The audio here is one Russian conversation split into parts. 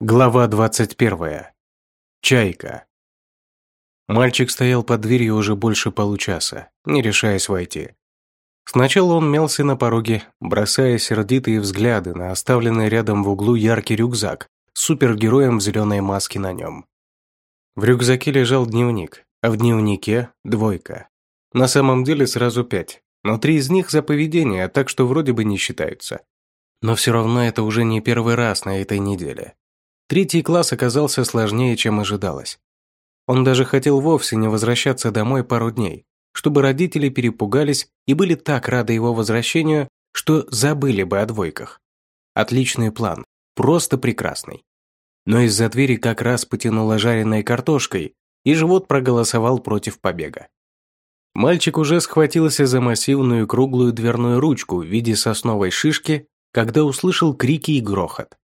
Глава 21. Чайка. Мальчик стоял под дверью уже больше получаса, не решаясь войти. Сначала он мялся на пороге, бросая сердитые взгляды на оставленный рядом в углу яркий рюкзак с супергероем в зеленой маске на нем. В рюкзаке лежал дневник, а в дневнике – двойка. На самом деле сразу пять, но три из них за поведение, так что вроде бы не считаются. Но все равно это уже не первый раз на этой неделе. Третий класс оказался сложнее, чем ожидалось. Он даже хотел вовсе не возвращаться домой пару дней, чтобы родители перепугались и были так рады его возвращению, что забыли бы о двойках. Отличный план, просто прекрасный. Но из-за двери как раз потянуло жареной картошкой, и живот проголосовал против побега. Мальчик уже схватился за массивную круглую дверную ручку в виде сосновой шишки, когда услышал крики и грохот.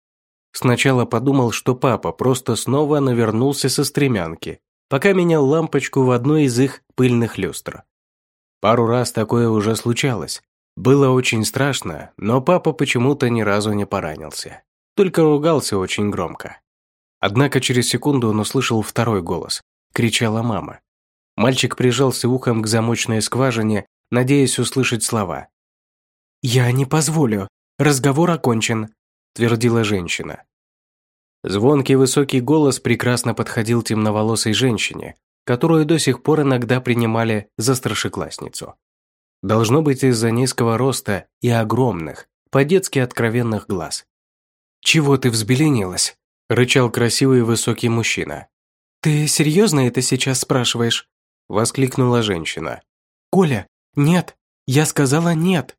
Сначала подумал, что папа просто снова навернулся со стремянки, пока менял лампочку в одной из их пыльных люстр. Пару раз такое уже случалось. Было очень страшно, но папа почему-то ни разу не поранился. Только ругался очень громко. Однако через секунду он услышал второй голос. Кричала мама. Мальчик прижался ухом к замочной скважине, надеясь услышать слова. «Я не позволю. Разговор окончен твердила женщина. Звонкий высокий голос прекрасно подходил темноволосой женщине, которую до сих пор иногда принимали за старшеклассницу. Должно быть из-за низкого роста и огромных, по-детски откровенных глаз. «Чего ты взбеленилась?» – рычал красивый высокий мужчина. «Ты серьезно это сейчас спрашиваешь?» – воскликнула женщина. «Коля, нет, я сказала нет».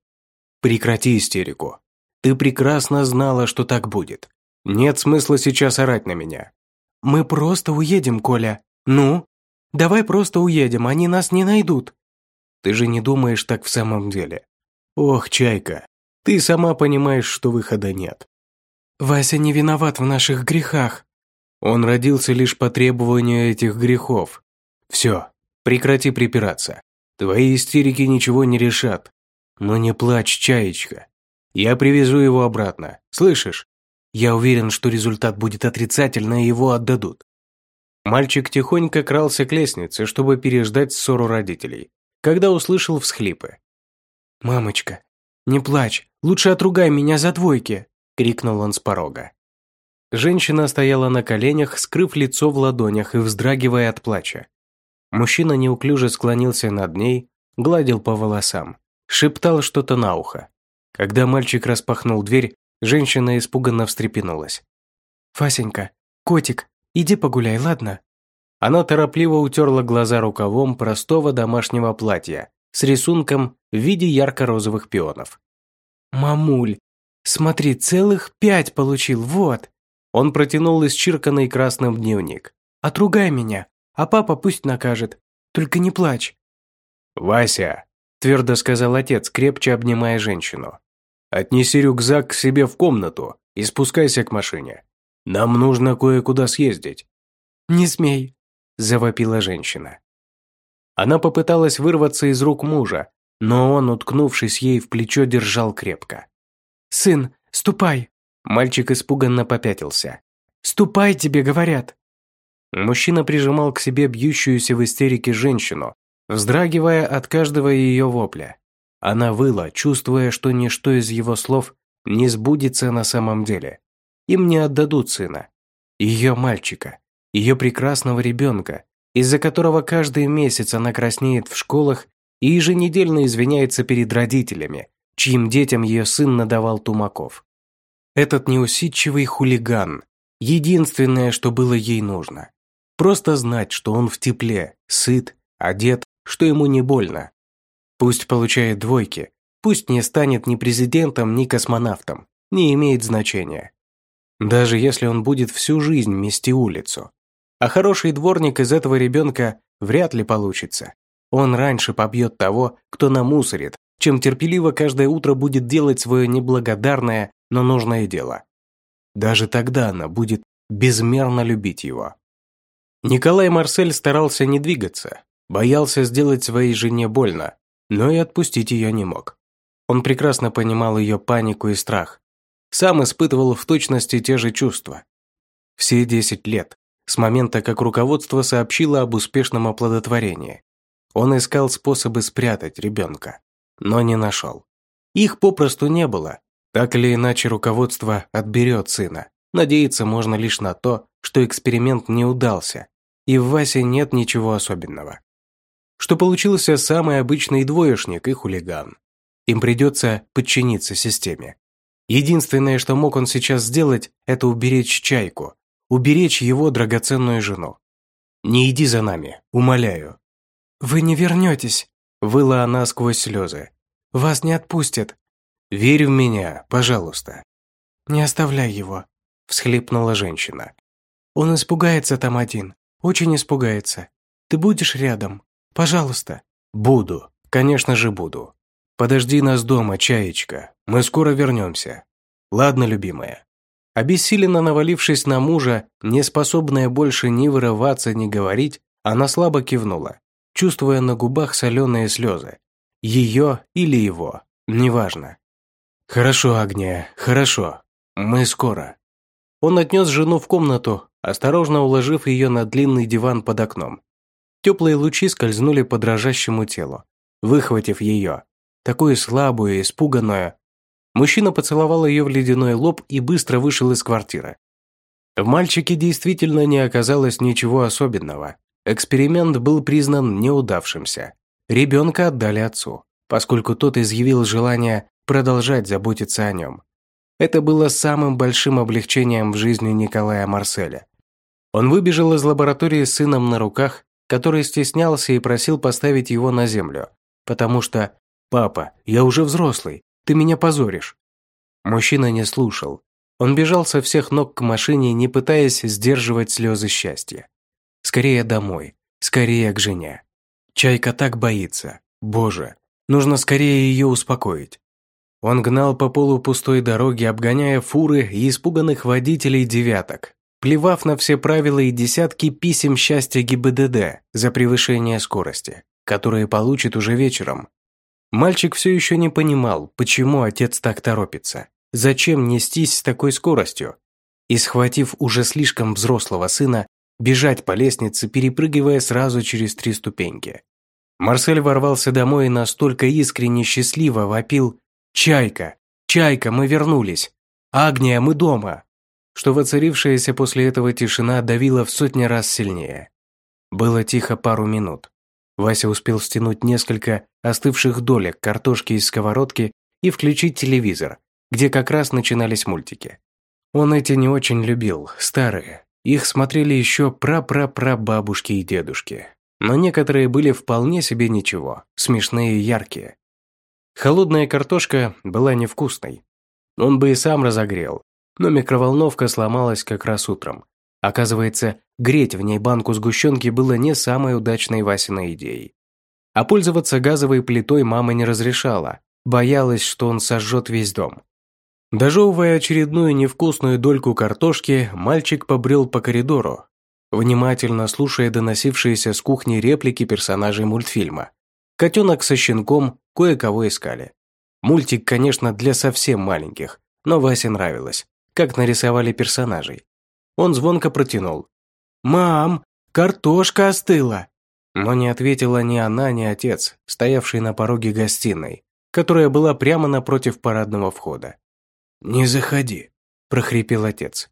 «Прекрати истерику», ты прекрасно знала, что так будет. Нет смысла сейчас орать на меня. Мы просто уедем, Коля. Ну? Давай просто уедем, они нас не найдут. Ты же не думаешь так в самом деле. Ох, Чайка, ты сама понимаешь, что выхода нет. Вася не виноват в наших грехах. Он родился лишь по требованию этих грехов. Все, прекрати припираться. Твои истерики ничего не решат. Но не плачь, Чаечка. Я привезу его обратно. Слышишь? Я уверен, что результат будет отрицательный, и его отдадут. Мальчик тихонько крался к лестнице, чтобы переждать ссору родителей, когда услышал всхлипы. «Мамочка, не плачь, лучше отругай меня за двойки!» – крикнул он с порога. Женщина стояла на коленях, скрыв лицо в ладонях и вздрагивая от плача. Мужчина неуклюже склонился над ней, гладил по волосам, шептал что-то на ухо. Когда мальчик распахнул дверь, женщина испуганно встрепенулась. «Фасенька, котик, иди погуляй, ладно?» Она торопливо утерла глаза рукавом простого домашнего платья с рисунком в виде ярко-розовых пионов. «Мамуль, смотри, целых пять получил, вот!» Он протянул исчирканный красным дневник. «Отругай меня, а папа пусть накажет. Только не плачь». «Вася, твердо сказал отец, крепче обнимая женщину. «Отнеси рюкзак к себе в комнату и спускайся к машине. Нам нужно кое-куда съездить». «Не смей», – завопила женщина. Она попыталась вырваться из рук мужа, но он, уткнувшись ей в плечо, держал крепко. «Сын, ступай!» Мальчик испуганно попятился. «Ступай, тебе говорят!» Мужчина прижимал к себе бьющуюся в истерике женщину, вздрагивая от каждого ее вопля. Она выла, чувствуя, что ничто из его слов не сбудется на самом деле. Им не отдадут сына. Ее мальчика, ее прекрасного ребенка, из-за которого каждый месяц она краснеет в школах и еженедельно извиняется перед родителями, чьим детям ее сын надавал тумаков. Этот неусидчивый хулиган – единственное, что было ей нужно. Просто знать, что он в тепле, сыт, одет что ему не больно. Пусть получает двойки, пусть не станет ни президентом, ни космонавтом, не имеет значения. Даже если он будет всю жизнь мести улицу. А хороший дворник из этого ребенка вряд ли получится. Он раньше побьет того, кто намусорит, чем терпеливо каждое утро будет делать свое неблагодарное, но нужное дело. Даже тогда она будет безмерно любить его. Николай Марсель старался не двигаться, Боялся сделать своей жене больно, но и отпустить ее не мог. Он прекрасно понимал ее панику и страх. Сам испытывал в точности те же чувства. Все 10 лет, с момента, как руководство сообщило об успешном оплодотворении. Он искал способы спрятать ребенка, но не нашел. Их попросту не было. Так или иначе, руководство отберет сына. Надеяться можно лишь на то, что эксперимент не удался, и в Васе нет ничего особенного. Что получился самый обычный двоечник и хулиган. Им придется подчиниться системе. Единственное, что мог он сейчас сделать, это уберечь Чайку, уберечь его драгоценную жену. «Не иди за нами, умоляю». «Вы не вернетесь», – выла она сквозь слезы. «Вас не отпустят». «Верь в меня, пожалуйста». «Не оставляй его», – всхлипнула женщина. «Он испугается там один, очень испугается. Ты будешь рядом? Пожалуйста». «Буду, конечно же буду. Подожди нас дома, чаечка, мы скоро вернемся. Ладно, любимая». Обессиленно навалившись на мужа, неспособная больше ни вырываться, ни говорить, она слабо кивнула, чувствуя на губах соленые слезы. Ее или его, неважно. «Хорошо, Агния, хорошо. Мы скоро». Он отнес жену в комнату, осторожно уложив ее на длинный диван под окном. Теплые лучи скользнули по дрожащему телу, выхватив ее, такую слабую и испуганную. Мужчина поцеловал ее в ледяной лоб и быстро вышел из квартиры. В мальчике действительно не оказалось ничего особенного. Эксперимент был признан неудавшимся. Ребенка отдали отцу, поскольку тот изъявил желание продолжать заботиться о нем. Это было самым большим облегчением в жизни Николая Марселя. Он выбежал из лаборатории с сыном на руках, который стеснялся и просил поставить его на землю, потому что «Папа, я уже взрослый, ты меня позоришь». Мужчина не слушал. Он бежал со всех ног к машине, не пытаясь сдерживать слезы счастья. Скорее домой, скорее к жене. Чайка так боится. Боже, нужно скорее ее успокоить. Он гнал по полупустой дороге, обгоняя фуры и испуганных водителей девяток, плевав на все правила и десятки писем счастья ГИБДД за превышение скорости, которые получит уже вечером. Мальчик все еще не понимал, почему отец так торопится, зачем нестись с такой скоростью, и, схватив уже слишком взрослого сына, бежать по лестнице, перепрыгивая сразу через три ступеньки. Марсель ворвался домой и настолько искренне счастливо вопил «Чайка! Чайка, мы вернулись! Агния, мы дома!» Что воцарившаяся после этого тишина давила в сотни раз сильнее. Было тихо пару минут. Вася успел стянуть несколько остывших долек картошки из сковородки и включить телевизор, где как раз начинались мультики. Он эти не очень любил, старые. Их смотрели еще пра-пра-пра-бабушки и дедушки. Но некоторые были вполне себе ничего, смешные и яркие. Холодная картошка была невкусной. Он бы и сам разогрел, но микроволновка сломалась как раз утром. Оказывается, греть в ней банку сгущенки было не самой удачной Васиной идеей. А пользоваться газовой плитой мама не разрешала, боялась, что он сожжет весь дом. Дожевывая очередную невкусную дольку картошки, мальчик побрел по коридору, внимательно слушая доносившиеся с кухни реплики персонажей мультфильма. Котенок со щенком кое-кого искали. Мультик, конечно, для совсем маленьких, но Васе нравилось, как нарисовали персонажей. Он звонко протянул. «Мам, картошка остыла!» Но не ответила ни она, ни отец, стоявший на пороге гостиной, которая была прямо напротив парадного входа. «Не заходи», – прохрипел отец.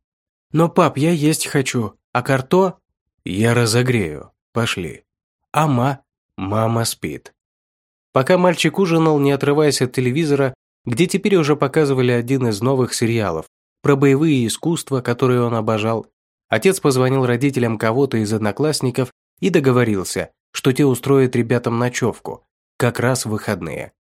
«Но, пап, я есть хочу, а карто...» «Я разогрею, пошли». «Ама?» «Мама спит». Пока мальчик ужинал, не отрываясь от телевизора, где теперь уже показывали один из новых сериалов про боевые искусства, которые он обожал, отец позвонил родителям кого-то из одноклассников и договорился, что те устроят ребятам ночевку, как раз в выходные.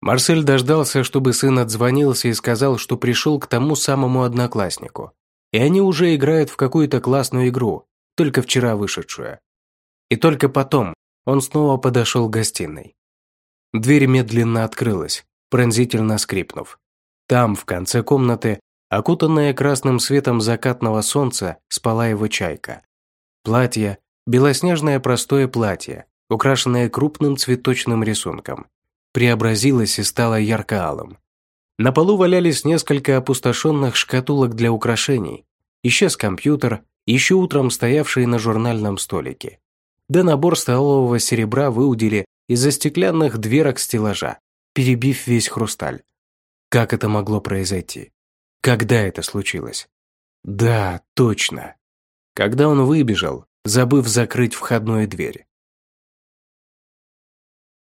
Марсель дождался, чтобы сын отзвонился и сказал, что пришел к тому самому однокласснику. И они уже играют в какую-то классную игру, только вчера вышедшую. И только потом он снова подошел к гостиной. Дверь медленно открылась, пронзительно скрипнув. Там, в конце комнаты, окутанная красным светом закатного солнца, спала его чайка. Платье, белоснежное простое платье, украшенное крупным цветочным рисунком, преобразилось и стало ярко-алым. На полу валялись несколько опустошенных шкатулок для украшений, Исчез компьютер, еще утром стоявший на журнальном столике. Да набор столового серебра выудили из-за стеклянных дверок стеллажа, перебив весь хрусталь. Как это могло произойти? Когда это случилось? Да, точно. Когда он выбежал, забыв закрыть входную дверь.